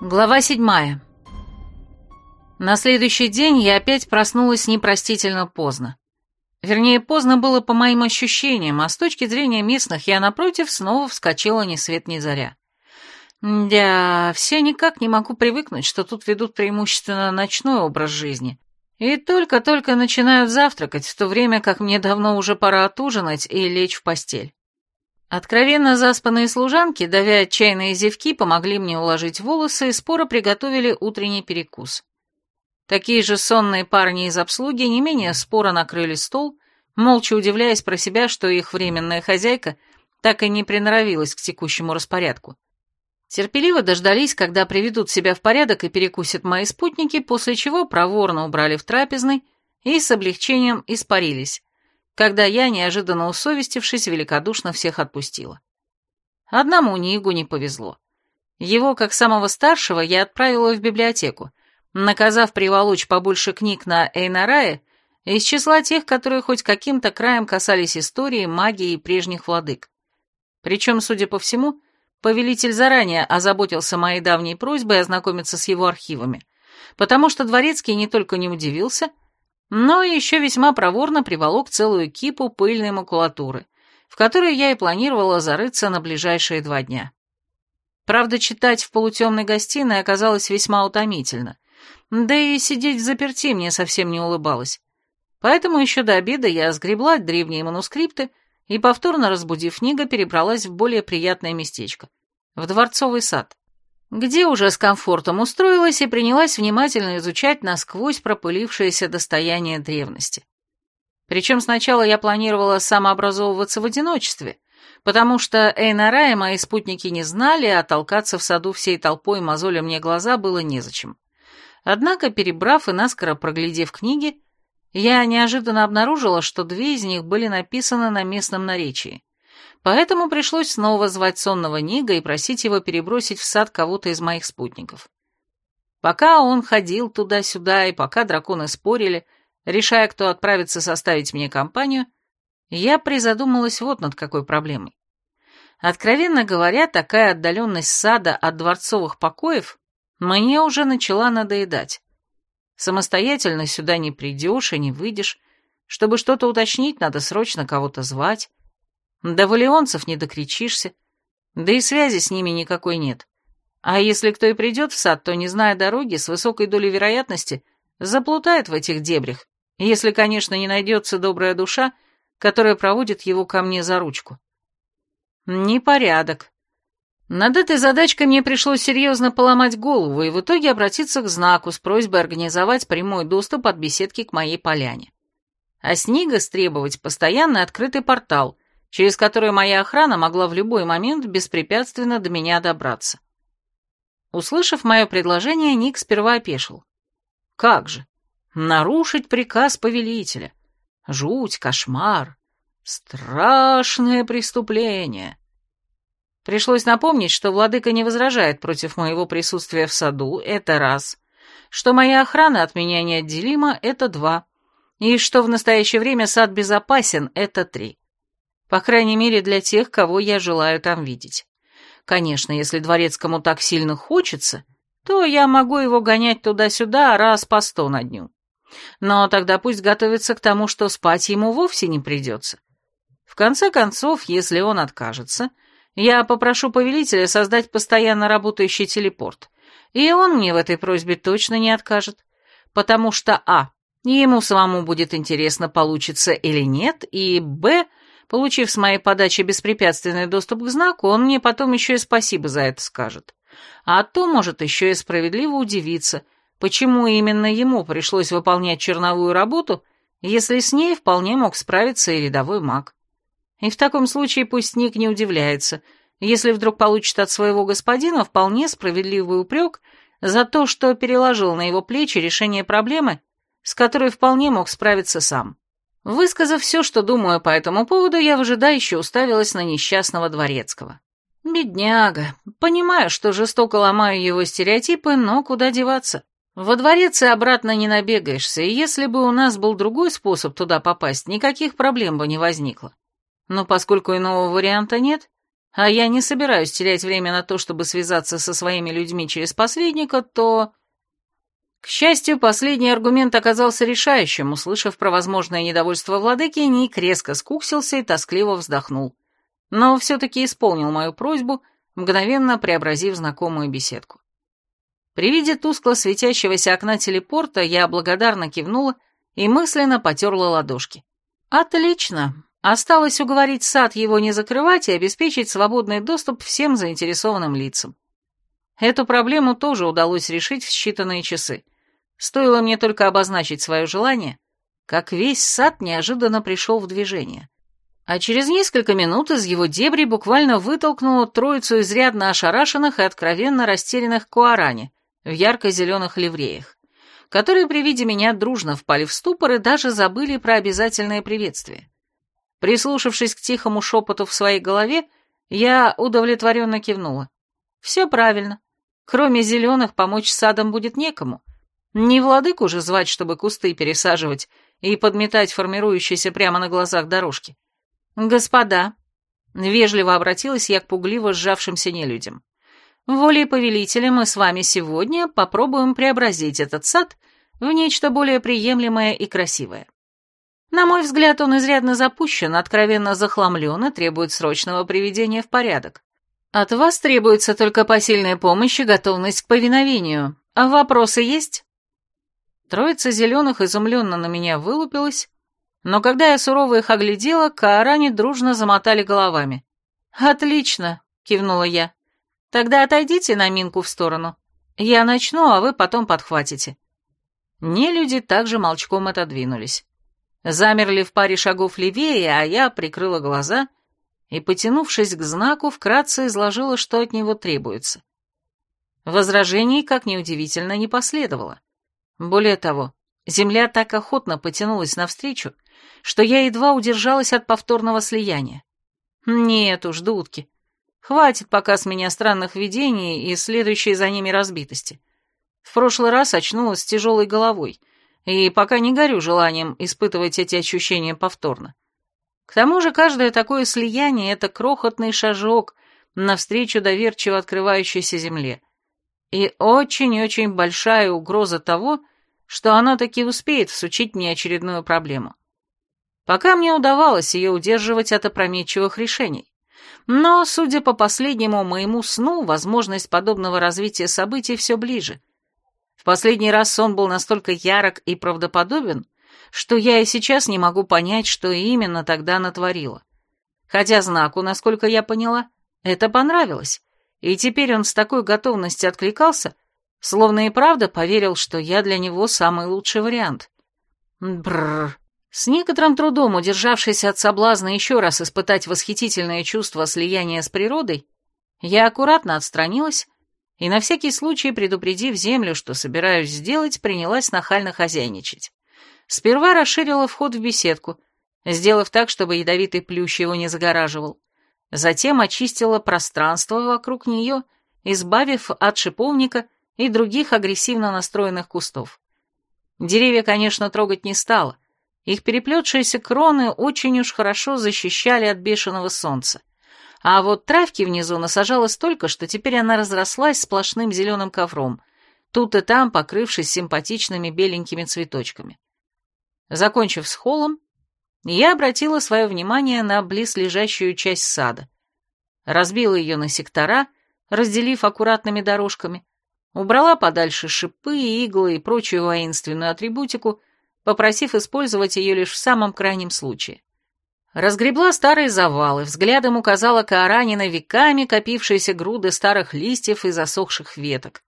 Глава седьмая. На следующий день я опять проснулась непростительно поздно. Вернее, поздно было по моим ощущениям, а с точки зрения местных я, напротив, снова вскочила ни свет ни заря. Да, все никак не могу привыкнуть, что тут ведут преимущественно ночной образ жизни. И только-только начинают завтракать, в то время как мне давно уже пора отужинать и лечь в постель. Откровенно заспанные служанки, давя отчаянные зевки, помогли мне уложить волосы и споро приготовили утренний перекус. Такие же сонные парни из обслуги не менее споро накрыли стол, молча удивляясь про себя, что их временная хозяйка так и не приноровилась к текущему распорядку. Терпеливо дождались, когда приведут себя в порядок и перекусят мои спутники, после чего проворно убрали в трапезной и с облегчением испарились, когда я, неожиданно усовестившись, великодушно всех отпустила. Одному Нигу не повезло. Его, как самого старшего, я отправила в библиотеку, наказав приволочь побольше книг на Эйнарае из числа тех, которые хоть каким-то краем касались истории, магии и прежних владык. Причем, судя по всему, повелитель заранее озаботился моей давней просьбой ознакомиться с его архивами, потому что Дворецкий не только не удивился, но еще весьма проворно приволок целую кипу пыльной макулатуры, в которой я и планировала зарыться на ближайшие два дня. Правда, читать в полутемной гостиной оказалось весьма утомительно, да и сидеть в заперти мне совсем не улыбалось. Поэтому еще до обеда я сгребла древние манускрипты и, повторно разбудив Нига, перебралась в более приятное местечко — в дворцовый сад где уже с комфортом устроилась и принялась внимательно изучать насквозь пропылившееся достояние древности. Причем сначала я планировала самообразовываться в одиночестве, потому что Эйнара и мои спутники не знали, а толкаться в саду всей толпой мозоля мне глаза было незачем. Однако, перебрав и наскоро проглядев книги, я неожиданно обнаружила, что две из них были написаны на местном наречии поэтому пришлось снова звать сонного Нига и просить его перебросить в сад кого-то из моих спутников. Пока он ходил туда-сюда, и пока драконы спорили, решая, кто отправится составить мне компанию, я призадумалась вот над какой проблемой. Откровенно говоря, такая отдаленность сада от дворцовых покоев мне уже начала надоедать. Самостоятельно сюда не придешь и не выйдешь. Чтобы что-то уточнить, надо срочно кого-то звать. До валионцев не докричишься, да и связи с ними никакой нет. А если кто и придет в сад, то, не зная дороги, с высокой долей вероятности заплутает в этих дебрях, если, конечно, не найдется добрая душа, которая проводит его ко мне за ручку. Непорядок. Над этой задачкой мне пришлось серьезно поломать голову и в итоге обратиться к знаку с просьбой организовать прямой доступ от беседки к моей поляне. А с Нига требовать постоянный открытый портал, через который моя охрана могла в любой момент беспрепятственно до меня добраться. Услышав мое предложение, Ник сперва опешил. Как же? Нарушить приказ повелителя. Жуть, кошмар. Страшное преступление. Пришлось напомнить, что владыка не возражает против моего присутствия в саду, это раз. Что моя охрана от меня неотделима, это два. И что в настоящее время сад безопасен, это три. По крайней мере, для тех, кого я желаю там видеть. Конечно, если дворецкому так сильно хочется, то я могу его гонять туда-сюда раз по сто на дню. Но тогда пусть готовится к тому, что спать ему вовсе не придется. В конце концов, если он откажется, я попрошу повелителя создать постоянно работающий телепорт, и он мне в этой просьбе точно не откажет, потому что а. ему самому будет интересно, получится или нет, и б. Получив с моей подачи беспрепятственный доступ к знаку, он мне потом еще и спасибо за это скажет. А то, может, еще и справедливо удивиться, почему именно ему пришлось выполнять черновую работу, если с ней вполне мог справиться и рядовой маг. И в таком случае пусть Ник не удивляется, если вдруг получит от своего господина вполне справедливый упрек за то, что переложил на его плечи решение проблемы, с которой вполне мог справиться сам. Высказав все, что думаю по этому поводу, я выжидающе уставилась на несчастного дворецкого. Бедняга. Понимаю, что жестоко ломаю его стереотипы, но куда деваться? Во дворец и обратно не набегаешься, и если бы у нас был другой способ туда попасть, никаких проблем бы не возникло. Но поскольку иного варианта нет, а я не собираюсь терять время на то, чтобы связаться со своими людьми через посредника, то... К счастью, последний аргумент оказался решающим. Услышав про возможное недовольство владыки, Ник резко скуксился и тоскливо вздохнул. Но все-таки исполнил мою просьбу, мгновенно преобразив знакомую беседку. При виде тускло светящегося окна телепорта я благодарно кивнула и мысленно потерла ладошки. «Отлично. Осталось уговорить сад его не закрывать и обеспечить свободный доступ всем заинтересованным лицам. Эту проблему тоже удалось решить в считанные часы. Стоило мне только обозначить свое желание, как весь сад неожиданно пришел в движение. А через несколько минут из его дебри буквально вытолкнуло троицу изрядно ошарашенных и откровенно растерянных куарани в ярко-зеленых ливреях, которые при виде меня дружно впали в ступор и даже забыли про обязательное приветствие. Прислушавшись к тихому шепоту в своей голове, я удовлетворенно кивнула. Все правильно. Кроме зеленых, помочь садам будет некому. Не владыку же звать, чтобы кусты пересаживать и подметать формирующиеся прямо на глазах дорожки. Господа, вежливо обратилась я к пугливо сжавшимся нелюдям. Волей повелителя мы с вами сегодня попробуем преобразить этот сад в нечто более приемлемое и красивое. На мой взгляд, он изрядно запущен, откровенно захламлен и требует срочного приведения в порядок. От вас требуется только посильная помощь и готовность к повиновению. А вопросы есть?» Троица зеленых изумленно на меня вылупилась, но когда я сурово их оглядела, кааране дружно замотали головами. «Отлично!» — кивнула я. «Тогда отойдите на минку в сторону. Я начну, а вы потом подхватите». Нелюди также молчком отодвинулись замерли в паре шагов левее, а я прикрыла глаза и, потянувшись к знаку, вкратце изложила, что от него требуется. Возражений, как неудивительно, не последовало. Более того, земля так охотно потянулась навстречу, что я едва удержалась от повторного слияния. Нет уж, дудки. Хватит пока с меня странных видений и следующей за ними разбитости. В прошлый раз очнулась с тяжелой головой, и пока не горю желанием испытывать эти ощущения повторно. К тому же каждое такое слияние — это крохотный шажок навстречу доверчиво открывающейся земле. И очень-очень большая угроза того, что она таки успеет всучить мне очередную проблему. Пока мне удавалось ее удерживать от опрометчивых решений. Но, судя по последнему моему сну, возможность подобного развития событий все ближе — в последний раз сон был настолько ярок и правдоподобен, что я и сейчас не могу понять, что именно тогда натворила. Хотя знаку, насколько я поняла, это понравилось, и теперь он с такой готовностью откликался, словно и правда поверил, что я для него самый лучший вариант. Бррр. С некоторым трудом удержавшись от соблазна еще раз испытать восхитительное чувство слияния с природой, я аккуратно отстранилась и на всякий случай, предупредив землю, что собираюсь сделать, принялась нахально хозяйничать. Сперва расширила вход в беседку, сделав так, чтобы ядовитый плющ его не загораживал. Затем очистила пространство вокруг нее, избавив от шиповника и других агрессивно настроенных кустов. Деревья, конечно, трогать не стала. Их переплетшиеся кроны очень уж хорошо защищали от бешеного солнца. А вот травки внизу насажала столько, что теперь она разрослась сплошным зеленым ковром, тут и там покрывшись симпатичными беленькими цветочками. Закончив с холлом, я обратила свое внимание на близлежащую часть сада. Разбила ее на сектора, разделив аккуратными дорожками, убрала подальше шипы, иглы и прочую воинственную атрибутику, попросив использовать ее лишь в самом крайнем случае. Разгребла старые завалы, взглядом указала Кааране веками копившиеся груды старых листьев и засохших веток.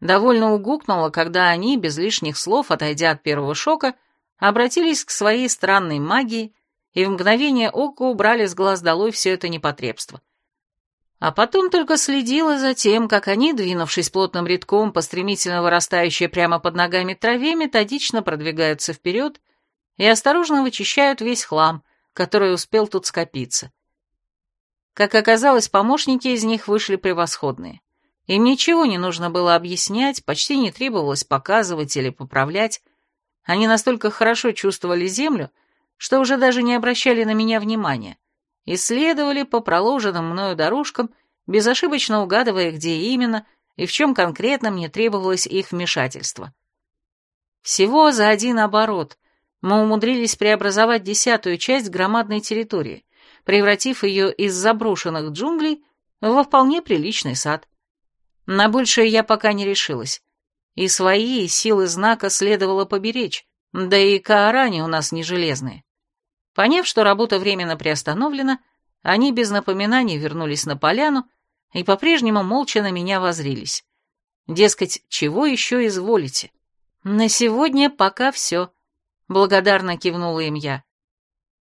Довольно угукнула, когда они, без лишних слов, отойдя от первого шока, обратились к своей странной магии и в мгновение ока убрали с глаз долой все это непотребство. А потом только следила за тем, как они, двинувшись плотным рядком по стремительно вырастающей прямо под ногами траве, методично продвигаются вперед и осторожно вычищают весь хлам, который успел тут скопиться. Как оказалось, помощники из них вышли превосходные. Им ничего не нужно было объяснять, почти не требовалось показывать или поправлять. Они настолько хорошо чувствовали землю, что уже даже не обращали на меня внимания, исследовали по проложенным мною дорожкам, безошибочно угадывая, где именно и в чем конкретно мне требовалось их вмешательство. Всего за один оборот мы умудрились преобразовать десятую часть громадной территории, превратив ее из заброшенных джунглей во вполне приличный сад. На большее я пока не решилась. И свои силы знака следовало поберечь, да и каарани у нас не железные. Поняв, что работа временно приостановлена, они без напоминаний вернулись на поляну и по-прежнему молча на меня возрились. Дескать, чего еще изволите? На сегодня пока все. Благодарно кивнула им я.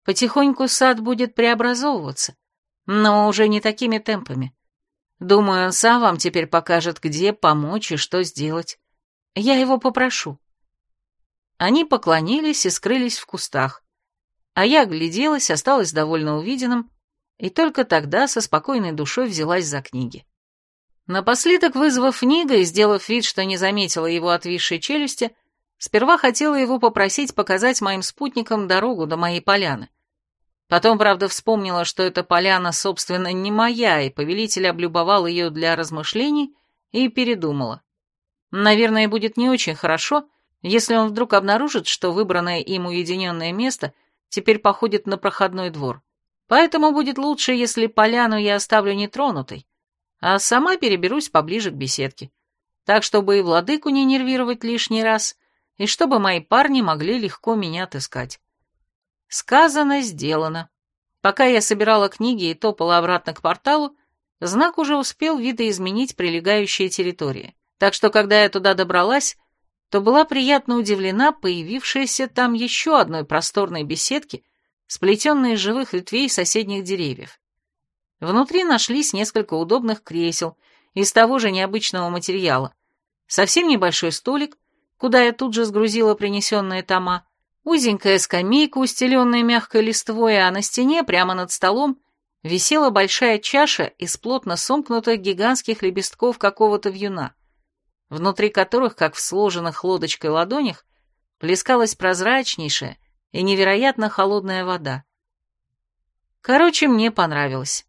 Потихоньку сад будет преобразовываться, но уже не такими темпами. Думаю, он сам вам теперь покажет, где помочь и что сделать. Я его попрошу. Они поклонились и скрылись в кустах, а я огляделась, осталась довольно увиденным, и только тогда со спокойной душой взялась за книги. Напоследок, вызвав Нига и сделав вид, что не заметила его отвисшей челюсти, сперва хотела его попросить показать моим спутникам дорогу до моей поляны. Потом, правда, вспомнила, что эта поляна, собственно, не моя, и повелитель облюбовал ее для размышлений, и передумала. Наверное, будет не очень хорошо, если он вдруг обнаружит, что выбранное им уединенное место теперь походит на проходной двор. Поэтому будет лучше, если поляну я оставлю нетронутой, а сама переберусь поближе к беседке, так, чтобы и владыку не нервировать лишний раз, и чтобы мои парни могли легко меня отыскать. Сказано, сделано. Пока я собирала книги и топала обратно к порталу, знак уже успел видоизменить прилегающие территории. Так что, когда я туда добралась, то была приятно удивлена появившейся там еще одной просторной беседки, сплетенной из живых ветвей соседних деревьев. Внутри нашлись несколько удобных кресел из того же необычного материала, совсем небольшой столик, куда я тут же сгрузила принесенные тома, Узенькая скамейка, устеленная мягкой листвой, а на стене, прямо над столом, висела большая чаша из плотно сомкнутых гигантских лепестков какого-то вьюна, внутри которых, как в сложенных лодочкой ладонях, плескалась прозрачнейшая и невероятно холодная вода. Короче, мне понравилось.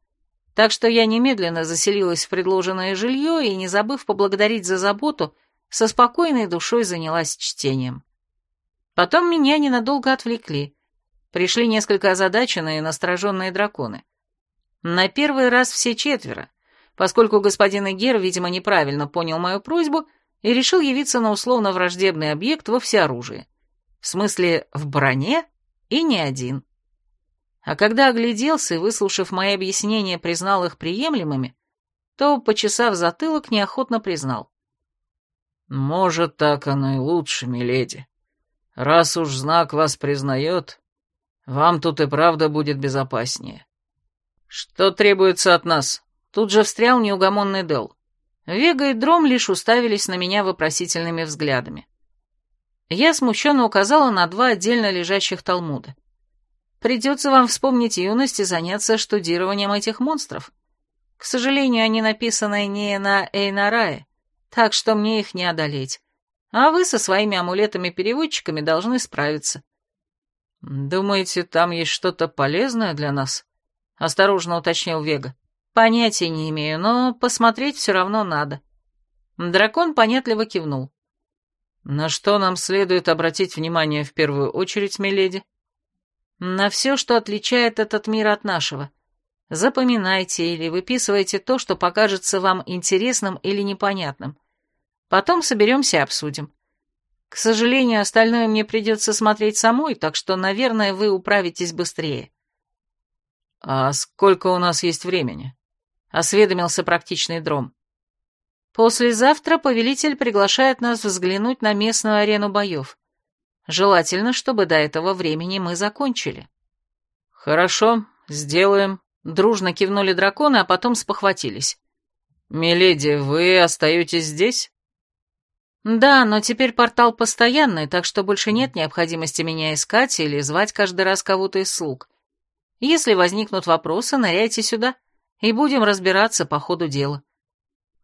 Так что я немедленно заселилась в предложенное жилье и, не забыв поблагодарить за заботу, со спокойной душой занялась чтением. Потом меня ненадолго отвлекли. Пришли несколько озадаченные и настороженные драконы. На первый раз все четверо, поскольку господин Эгер, видимо, неправильно понял мою просьбу и решил явиться на условно враждебный объект во всеоружии. В смысле, в броне и не один. А когда огляделся и, выслушав мои объяснения, признал их приемлемыми, то, почесав затылок, неохотно признал. «Может, так оно и лучше, миледи. Раз уж знак вас признает, вам тут и правда будет безопаснее. Что требуется от нас? Тут же встрял неугомонный Дел. Вега и Дром лишь уставились на меня вопросительными взглядами. Я смущенно указала на два отдельно лежащих талмуда. Придется вам вспомнить юность и заняться штудированием этих монстров. К сожалению, они написаны не на Эйнарае, так что мне их не одолеть а вы со своими амулетами-переводчиками должны справиться. «Думаете, там есть что-то полезное для нас?» — осторожно уточнил Вега. «Понятия не имею, но посмотреть все равно надо». Дракон понятливо кивнул. «На что нам следует обратить внимание в первую очередь, миледи?» «На все, что отличает этот мир от нашего. Запоминайте или выписывайте то, что покажется вам интересным или непонятным. Потом соберемся и обсудим. К сожалению, остальное мне придется смотреть самой, так что, наверное, вы управитесь быстрее. «А сколько у нас есть времени?» — осведомился практичный дром. «Послезавтра повелитель приглашает нас взглянуть на местную арену боев. Желательно, чтобы до этого времени мы закончили». «Хорошо, сделаем», — дружно кивнули драконы, а потом спохватились. «Миледи, вы остаетесь здесь?» «Да, но теперь портал постоянный, так что больше нет необходимости меня искать или звать каждый раз кого-то из слуг. Если возникнут вопросы, ныряйте сюда, и будем разбираться по ходу дела».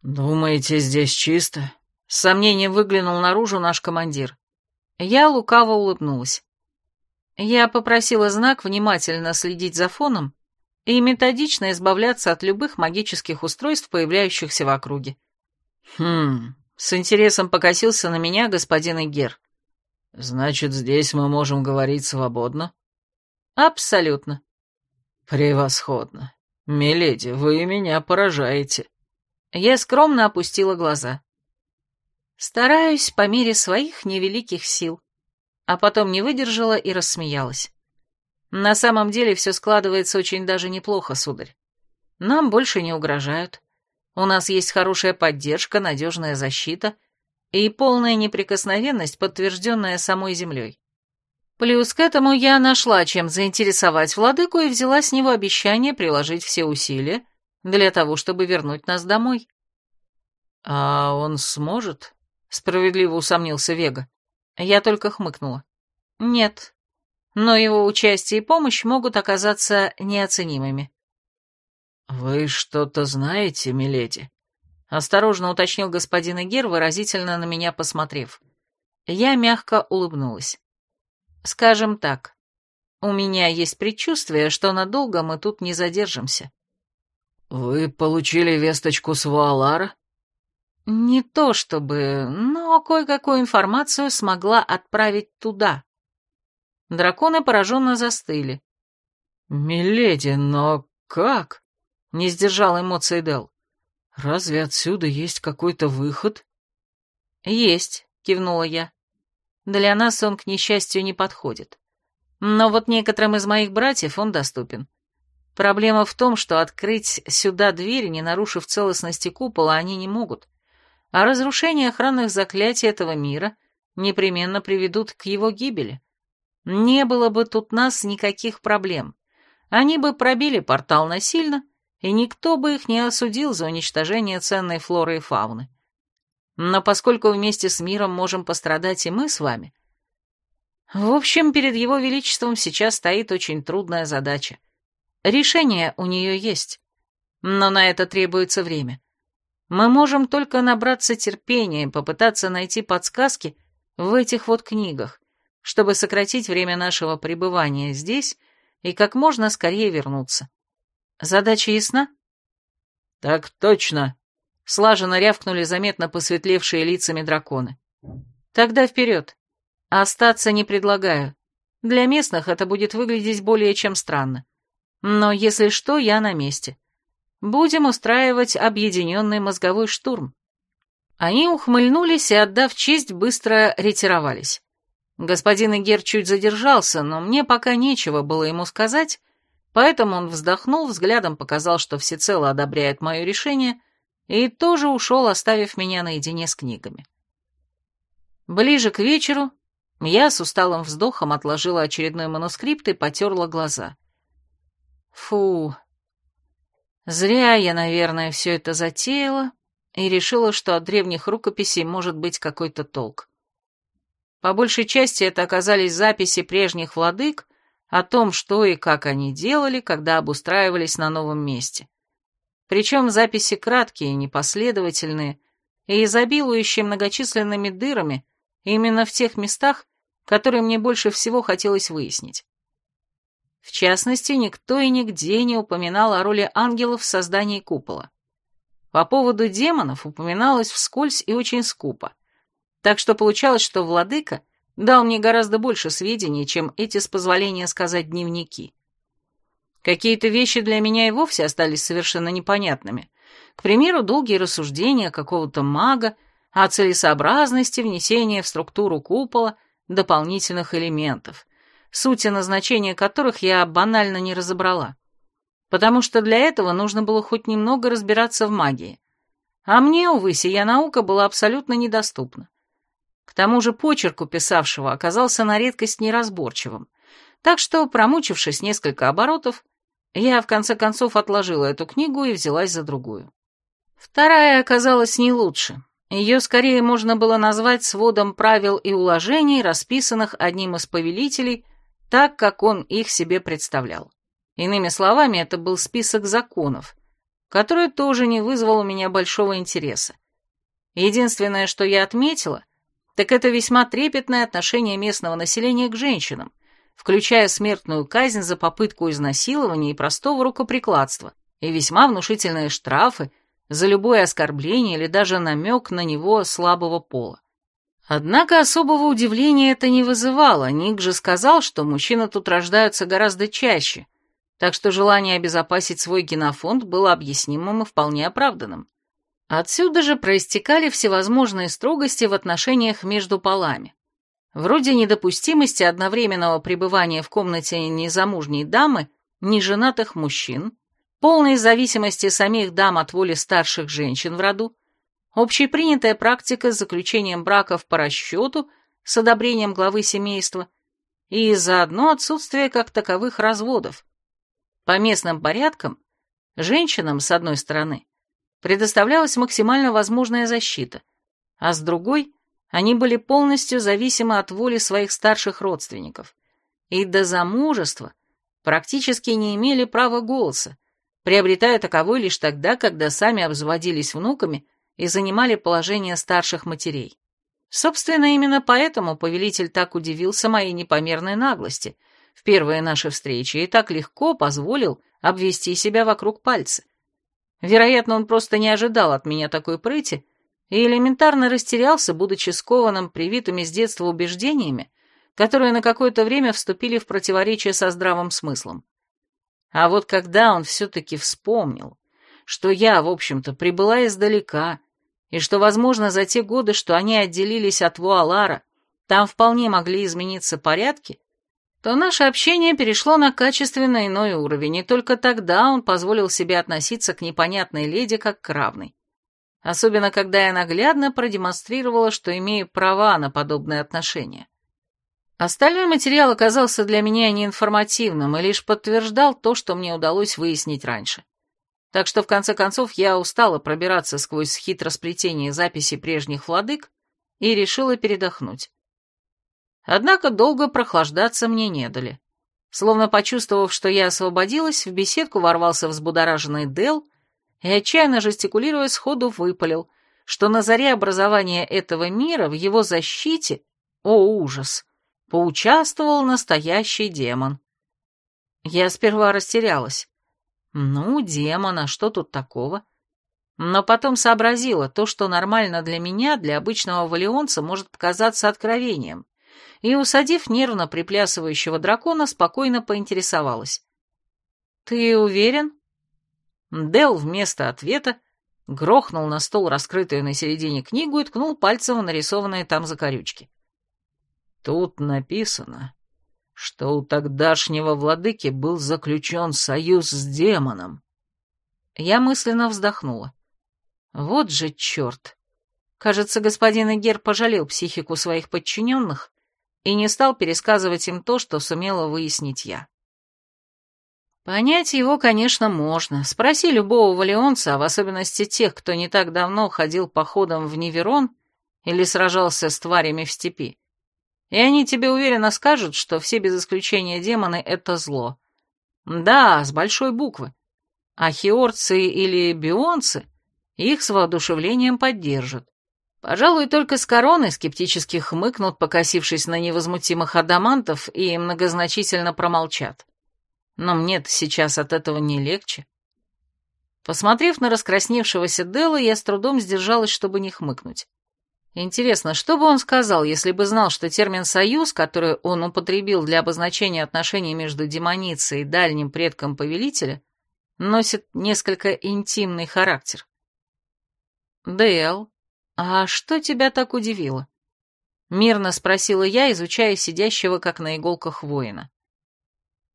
«Думаете, здесь чисто?» С сомнением выглянул наружу наш командир. Я лукаво улыбнулась. Я попросила знак внимательно следить за фоном и методично избавляться от любых магических устройств, появляющихся в округе. Хм, с интересом покосился на меня господин Игер. Значит, здесь мы можем говорить свободно? Абсолютно. Превосходно. Миледи, вы меня поражаете. Я скромно опустила глаза. Стараюсь по мере своих невеликих сил. А потом не выдержала и рассмеялась. На самом деле все складывается очень даже неплохо, сударь. Нам больше не угрожают. У нас есть хорошая поддержка, надежная защита и полная неприкосновенность, подтвержденная самой землей. Плюс к этому я нашла, чем заинтересовать владыку и взяла с него обещание приложить все усилия для того, чтобы вернуть нас домой. «А он сможет?» — справедливо усомнился Вега. Я только хмыкнула. «Нет, но его участие и помощь могут оказаться неоценимыми. «Вы что-то знаете, миледи?» — осторожно уточнил господин Игер, выразительно на меня посмотрев. Я мягко улыбнулась. «Скажем так, у меня есть предчувствие, что надолго мы тут не задержимся». «Вы получили весточку с Вуалара?» «Не то чтобы, но кое-какую информацию смогла отправить туда». Драконы пораженно застыли. «Миледи, но как?» — не сдержал эмоций Дел. «Разве отсюда есть какой-то выход?» «Есть», — кивнула я. «Для нас он, к несчастью, не подходит. Но вот некоторым из моих братьев он доступен. Проблема в том, что открыть сюда дверь, не нарушив целостности купола, они не могут. А разрушение охранных заклятий этого мира непременно приведут к его гибели. Не было бы тут нас никаких проблем. Они бы пробили портал насильно, и никто бы их не осудил за уничтожение ценной флоры и фауны. Но поскольку вместе с миром можем пострадать и мы с вами... В общем, перед его величеством сейчас стоит очень трудная задача. Решение у нее есть, но на это требуется время. Мы можем только набраться терпения и попытаться найти подсказки в этих вот книгах, чтобы сократить время нашего пребывания здесь и как можно скорее вернуться. Задача ясна? Так точно. Слаженно рявкнули заметно посветлевшие лицами драконы. Тогда вперед. Остаться не предлагаю. Для местных это будет выглядеть более чем странно. Но если что, я на месте. Будем устраивать объединенный мозговой штурм. Они ухмыльнулись и, отдав честь, быстро ретировались. Господин Игер чуть задержался, но мне пока нечего было ему сказать, поэтому он вздохнул, взглядом показал, что всецело одобряет мое решение, и тоже ушел, оставив меня наедине с книгами. Ближе к вечеру я с усталым вздохом отложила очередной манускрипт и потерла глаза. Фу, зря я, наверное, все это затеяла и решила, что от древних рукописей может быть какой-то толк. По большей части это оказались записи прежних владык о том, что и как они делали, когда обустраивались на новом месте. Причем записи краткие, непоследовательные и изобилующие многочисленными дырами именно в тех местах, которые мне больше всего хотелось выяснить. В частности, никто и нигде не упоминал о роли ангелов в создании купола. По поводу демонов упоминалось вскользь и очень скупо – так что получалось, что владыка дал мне гораздо больше сведений, чем эти, с позволения сказать, дневники. Какие-то вещи для меня и вовсе остались совершенно непонятными. К примеру, долгие рассуждения какого-то мага о целесообразности внесения в структуру купола дополнительных элементов, суть и назначение которых я банально не разобрала. Потому что для этого нужно было хоть немного разбираться в магии. А мне, увы, сия наука была абсолютно недоступна. К тому же почерк у писавшего оказался на редкость неразборчивым, так что, промучившись несколько оборотов, я в конце концов отложила эту книгу и взялась за другую. Вторая оказалась не лучше. Ее скорее можно было назвать сводом правил и уложений, расписанных одним из повелителей, так, как он их себе представлял. Иными словами, это был список законов, который тоже не вызвал у меня большого интереса. Единственное, что я отметила — так это весьма трепетное отношение местного населения к женщинам, включая смертную казнь за попытку изнасилования и простого рукоприкладства, и весьма внушительные штрафы за любое оскорбление или даже намек на него слабого пола. Однако особого удивления это не вызывало, Ник же сказал, что мужчины тут рождаются гораздо чаще, так что желание обезопасить свой генофонд было объяснимым и вполне оправданным. Отсюда же проистекали всевозможные строгости в отношениях между полами. Вроде недопустимости одновременного пребывания в комнате незамужней дамы, неженатых мужчин, полной зависимости самих дам от воли старших женщин в роду, общепринятая практика с заключением браков по расчету с одобрением главы семейства и заодно отсутствие как таковых разводов. По местным порядкам женщинам, с одной стороны, предоставлялась максимально возможная защита, а с другой они были полностью зависимы от воли своих старших родственников и до замужества практически не имели права голоса, приобретая таковой лишь тогда, когда сами обзаводились внуками и занимали положение старших матерей. Собственно, именно поэтому повелитель так удивился моей непомерной наглости в первые наши встречи и так легко позволил обвести себя вокруг пальца. Вероятно, он просто не ожидал от меня такой прыти и элементарно растерялся, будучи скованным привитыми с детства убеждениями, которые на какое-то время вступили в противоречие со здравым смыслом. А вот когда он все-таки вспомнил, что я, в общем-то, прибыла издалека, и что, возможно, за те годы, что они отделились от Вуалара, там вполне могли измениться порядки, то наше общение перешло на качественно иной уровень, и только тогда он позволил себе относиться к непонятной леди как к равной. Особенно, когда я наглядно продемонстрировала, что имею права на подобные отношения. Остальной материал оказался для меня неинформативным и лишь подтверждал то, что мне удалось выяснить раньше. Так что, в конце концов, я устала пробираться сквозь хитросплетение записей прежних владык и решила передохнуть. Однако долго прохлаждаться мне не дали. Словно почувствовав, что я освободилась, в беседку ворвался взбудораженный Дел и, отчаянно жестикулируя, сходу выпалил, что на заре образования этого мира в его защите, о ужас, поучаствовал настоящий демон. Я сперва растерялась. Ну, демон, а что тут такого? Но потом сообразила, то, что нормально для меня, для обычного валионца, может показаться откровением, и, усадив нервно приплясывающего дракона, спокойно поинтересовалась. «Ты уверен?» Дел вместо ответа грохнул на стол раскрытую на середине книгу и ткнул пальцем в нарисованные там закорючки. «Тут написано, что у тогдашнего владыки был заключен союз с демоном. Я мысленно вздохнула. Вот же черт! Кажется, господин Эгер пожалел психику своих подчиненных и не стал пересказывать им то, что сумела выяснить я. Понять его, конечно, можно. Спроси любого валионца, а в особенности тех, кто не так давно ходил походом в Неверон или сражался с тварями в степи. И они тебе уверенно скажут, что все без исключения демоны — это зло. Да, с большой буквы. А хиорцы или бионцы их с воодушевлением поддержат. Пожалуй, только с короны скептически хмыкнут, покосившись на невозмутимых адамантов, и многозначительно промолчат. Но мне-то сейчас от этого не легче. Посмотрев на раскрасневшегося Делла, я с трудом сдержалась, чтобы не хмыкнуть. Интересно, что бы он сказал, если бы знал, что термин «союз», который он употребил для обозначения отношений между демоницей и дальним предком повелителя, носит несколько интимный характер? «Дэл, а что тебя так удивило?» — мирно спросила я, изучая сидящего, как на иголках, воина.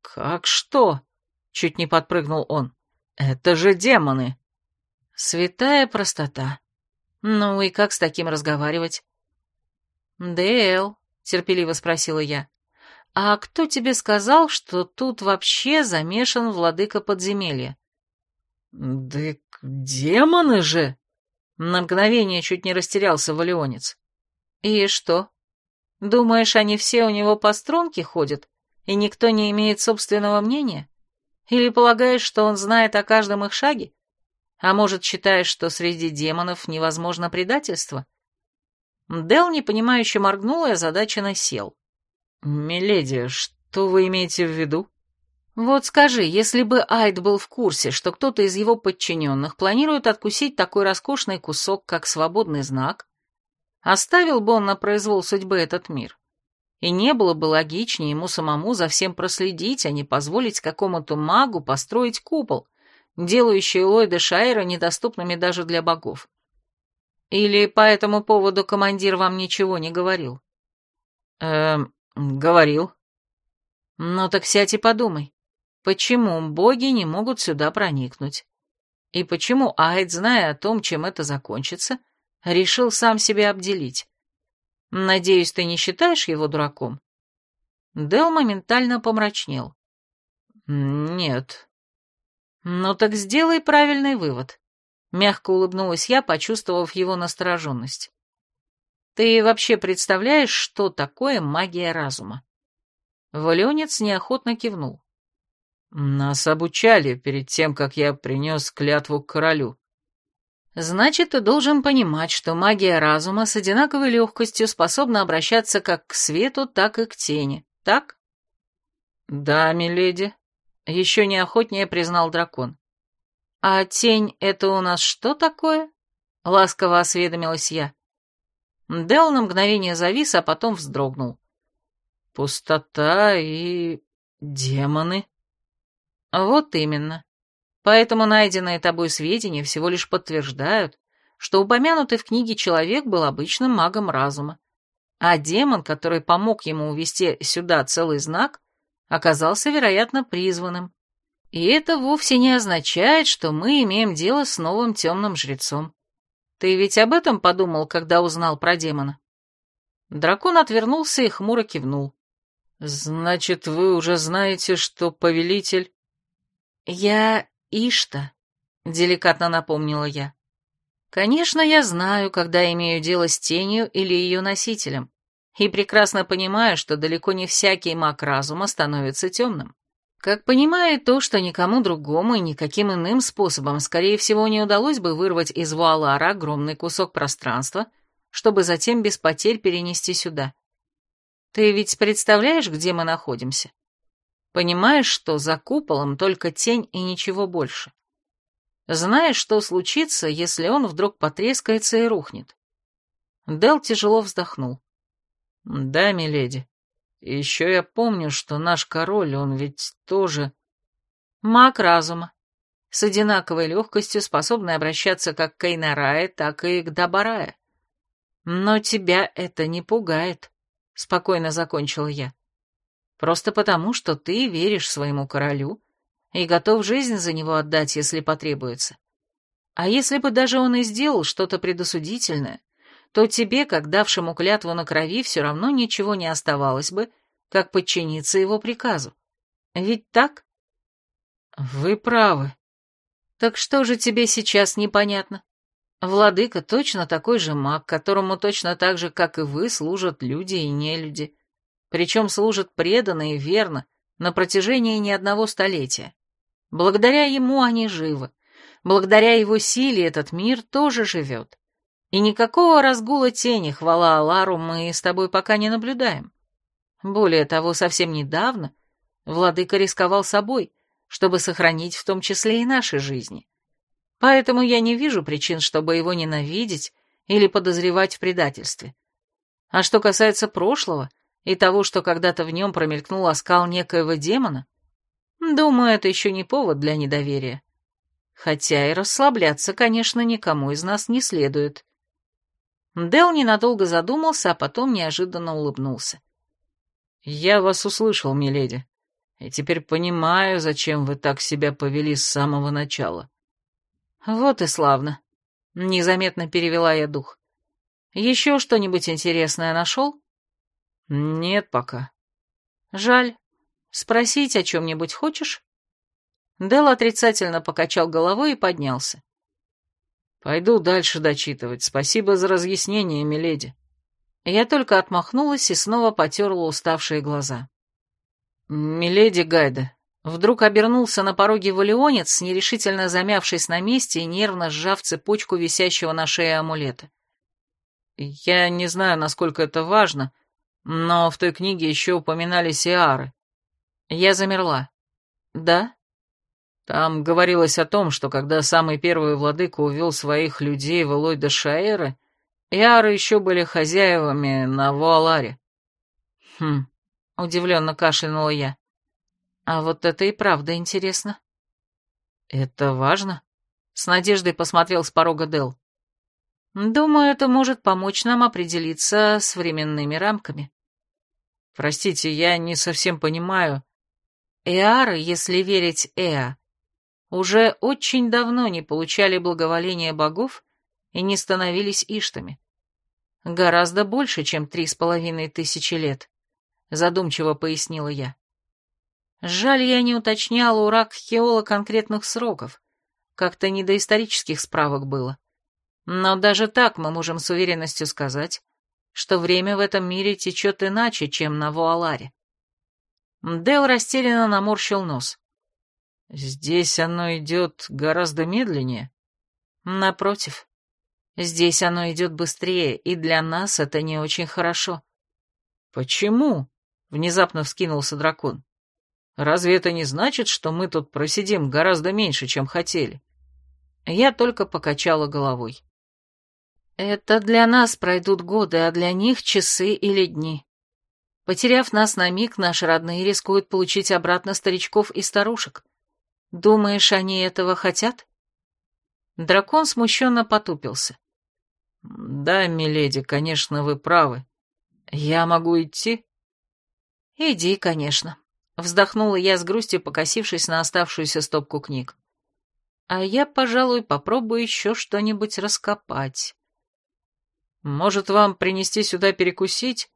«Как что?» — чуть не подпрыгнул он. «Это же демоны!» «Святая простота!» «Ну и как с таким разговаривать?» «Дэл», — терпеливо спросила я, — «а кто тебе сказал, что тут вообще замешан владыка подземелья?» «Да демоны же!» На мгновение чуть не растерялся валионец. «И что? Думаешь, они все у него по струнке ходят, и никто не имеет собственного мнения? Или полагаешь, что он знает о каждом их шаге? А может, считаешь, что среди демонов невозможно предательство? Дел непонимающе моргнул и озадаченно сел. «Миледи, Что вы имеете в виду? Вот скажи, если бы Айд был в курсе, что кто-то из его подчиненных планирует откусить такой роскошный кусок, как свободный знак, оставил бы он на произвол судьбы этот мир? И не было бы логичнее ему самому за всем проследить, а не позволить какому-то магу построить купол, делающий Ллойда Шайера недоступными даже для богов. Или по этому поводу командир вам ничего не говорил? Эм, говорил. Ну так сядь и подумай, почему боги не могут сюда проникнуть? И почему Айд, зная о том, чем это закончится, решил сам себя обделить? Надеюсь, ты не считаешь его дураком? Дел моментально помрачнел. Нет. Ну так сделай правильный вывод. Мягко улыбнулась я, почувствовав его настороженность. Ты вообще представляешь, что такое магия разума? Валенец неохотно кивнул. Нас обучали перед тем, как я принес клятву к королю. Значит, ты должен понимать, что магия разума с одинаковой легкостью способна обращаться как к свету, так и к тени, так? Да, миледи, еще неохотнее признал дракон. А тень — это у нас что такое? Ласково осведомилась я. Дел на мгновение завис, а потом вздрогнул. Пустота и... демоны. Вот именно. Поэтому найденные тобой сведения всего лишь подтверждают, что упомянутый в книге человек был обычным магом разума, а демон, который помог ему увести сюда целый знак, оказался, вероятно, призванным. И это вовсе не означает, что мы имеем дело с новым темным жрецом. Ты ведь об этом подумал, когда узнал про демона? Дракон отвернулся и хмуро кивнул. «Значит, вы уже знаете, что повелитель...» «Я Ишта», — деликатно напомнила я. «Конечно, я знаю, когда имею дело с тенью или ее носителем, и прекрасно понимаю, что далеко не всякий маг разума становится темным. Как понимаю то, что никому другому и никаким иным способом, скорее всего, не удалось бы вырвать из Вуалара огромный кусок пространства, чтобы затем без потерь перенести сюда. Ты ведь представляешь, где мы находимся? Понимаешь, что за куполом только тень и ничего больше. Знаешь, что случится, если он вдруг потрескается и рухнет? Дел тяжело вздохнул. Да, миледи. Еще я помню, что наш король, он ведь тоже... Маг разума. С одинаковой легкостью способный обращаться как к Эйнарае, так и к Дабарае. Но тебя это не пугает. — спокойно закончила я. «Просто потому, что ты веришь своему королю и готов жизнь за него отдать, если потребуется. А если бы даже он и сделал что-то предосудительное, то тебе, как давшему клятву на крови, все равно ничего не оставалось бы, как подчиниться его приказу. Ведь так?» «Вы правы». «Так что же тебе сейчас непонятно?» Владыка точно такой же маг, которому точно так же, как и вы, служат люди и нелюди. Причем служат преданно и верно на протяжении не одного столетия. Благодаря ему они живы. Благодаря его силе этот мир тоже живет. И никакого разгула тени, хвала Алару, мы с тобой пока не наблюдаем. Более того, совсем недавно владыка рисковал собой, чтобы сохранить в том числе и наши жизни. Поэтому я не вижу причин, чтобы его ненавидеть или подозревать в предательстве. А что касается прошлого и того, что когда-то в нем промелькнул оскал некоего демона, думаю, это еще не повод для недоверия. Хотя и расслабляться, конечно, никому из нас не следует. Дел ненадолго задумался, а потом неожиданно улыбнулся. «Я вас услышал, миледи, и теперь понимаю, зачем вы так себя повели с самого начала. «Вот и славно», — незаметно перевела я дух. «Еще что-нибудь интересное нашел?» «Нет пока». «Жаль. Спросить о чем-нибудь хочешь?» Дел отрицательно покачал головой и поднялся. «Пойду дальше дочитывать. Спасибо за разъяснение, миледи». Я только отмахнулась и снова потерла уставшие глаза. «Миледи Гайда, Вдруг обернулся на пороге валионец, нерешительно замявшись на месте и нервно сжав цепочку висящего на шее амулета. «Я не знаю, насколько это важно, но в той книге еще упоминались иары». Я замерла. «Да?» Там говорилось о том, что когда самый первый владыка увел своих людей в Элойда Шаэра, Иары еще были хозяевами на Вуаларе. Хм, удивленно кашлянула я. А вот это и правда интересно. Это важно? С надеждой посмотрел с порога Дел. Думаю, это может помочь нам определиться с временными рамками. Простите, я не совсем понимаю. Эары, если верить Эа, уже очень давно не получали благоволения богов и не становились иштами. Гораздо больше, чем три с половиной тысячи лет, задумчиво пояснила я. Жаль, я не уточняла у Ракхеола конкретных сроков, как-то не до исторических справок было. Но даже так мы можем с уверенностью сказать, что время в этом мире течет иначе, чем на Вуаларе. Дел растерянно наморщил нос. Здесь оно идет гораздо медленнее. Напротив, здесь оно идет быстрее, и для нас это не очень хорошо. Почему? Внезапно вскинулся дракон. Разве это не значит, что мы тут просидим гораздо меньше, чем хотели? Я только покачала головой. Это для нас пройдут годы, а для них часы или дни. Потеряв нас на миг, наши родные рискуют получить обратно старичков и старушек. Думаешь, они этого хотят? Дракон смущенно потупился. Да, миледи, конечно, вы правы. Я могу идти? Иди, конечно. Вздохнула я с грустью, покосившись на оставшуюся стопку книг. А я, пожалуй, попробую еще что-нибудь раскопать. Может, вам принести сюда перекусить?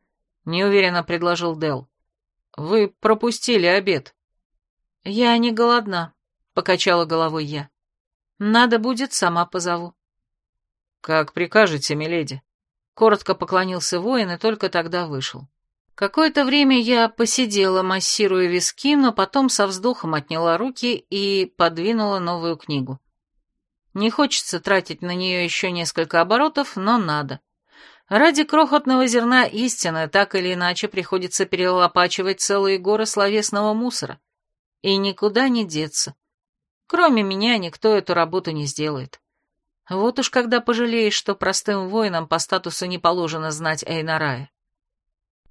Неуверенно предложил Дел. Вы пропустили обед. Я не голодна, покачала головой я. Надо будет, сама позову. Как прикажете, миледи. Коротко поклонился воин и только тогда вышел. Какое-то время я посидела, массируя виски, но потом со вздохом отняла руки и подвинула новую книгу. Не хочется тратить на нее еще несколько оборотов, но надо. Ради крохотного зерна истины так или иначе приходится перелопачивать целые горы словесного мусора. И никуда не деться. Кроме меня никто эту работу не сделает. Вот уж когда пожалеешь, что простым воинам по статусу не положено знать Эйнарая.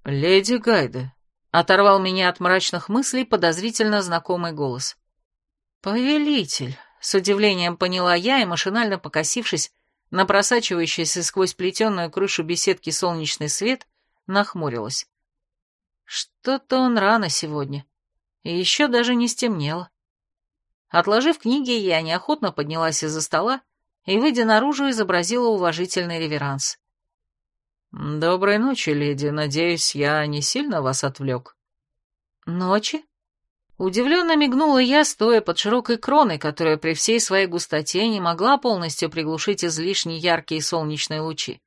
«Леди Гайда», — оторвал меня от мрачных мыслей подозрительно знакомый голос. «Повелитель», — с удивлением поняла я и, машинально покосившись на просачивающийся сквозь плетеную крышу беседки солнечный свет, нахмурилась. Что-то он рано сегодня. И еще даже не стемнело. Отложив книги, я неохотно поднялась из-за стола и, выйдя наружу, изобразила уважительный реверанс. «Доброй ночи, леди. Надеюсь, я не сильно вас отвлек?» «Ночи?» Удивленно мигнула я, стоя под широкой кроной, которая при всей своей густоте не могла полностью приглушить излишне яркие солнечные лучи.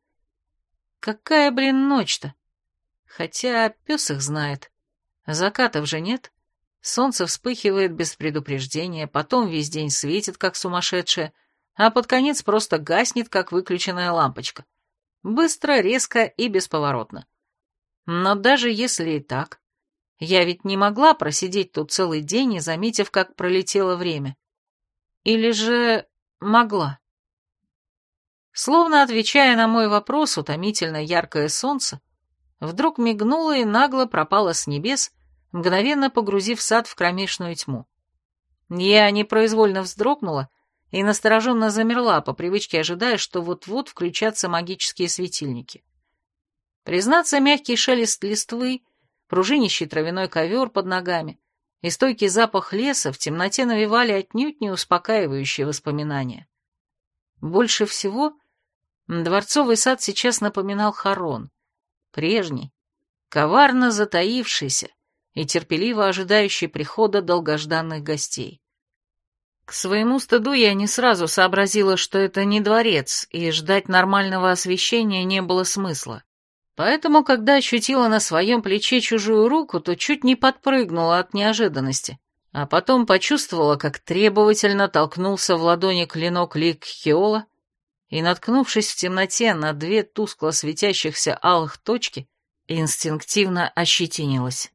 Какая, блин, ночь-то? Хотя пес их знает. Закатов же нет. Солнце вспыхивает без предупреждения, потом весь день светит, как сумасшедшее, а под конец просто гаснет, как выключенная лампочка. Быстро, резко и бесповоротно. Но даже если и так, я ведь не могла просидеть тут целый день, не заметив, как пролетело время. Или же могла? Словно отвечая на мой вопрос, утомительно яркое солнце вдруг мигнуло и нагло пропало с небес, мгновенно погрузив сад в кромешную тьму. Я непроизвольно вздрогнула и настороженно замерла, по привычке ожидая, что вот-вот включатся магические светильники. Признаться, мягкий шелест листвы, пружинищий травяной ковер под ногами и стойкий запах леса в темноте навевали отнюдь не успокаивающие воспоминания. Больше всего дворцовый сад сейчас напоминал хорон, прежний, коварно затаившийся, и терпеливо ожидающий прихода долгожданных гостей. К своему стыду я не сразу сообразила, что это не дворец, и ждать нормального освещения не было смысла. Поэтому, когда ощутила на своем плече чужую руку, то чуть не подпрыгнула от неожиданности, а потом почувствовала, как требовательно толкнулся в ладони клинок Лик Хиола, и, наткнувшись в темноте на две тускло светящихся алых точки, инстинктивно ощетинилась.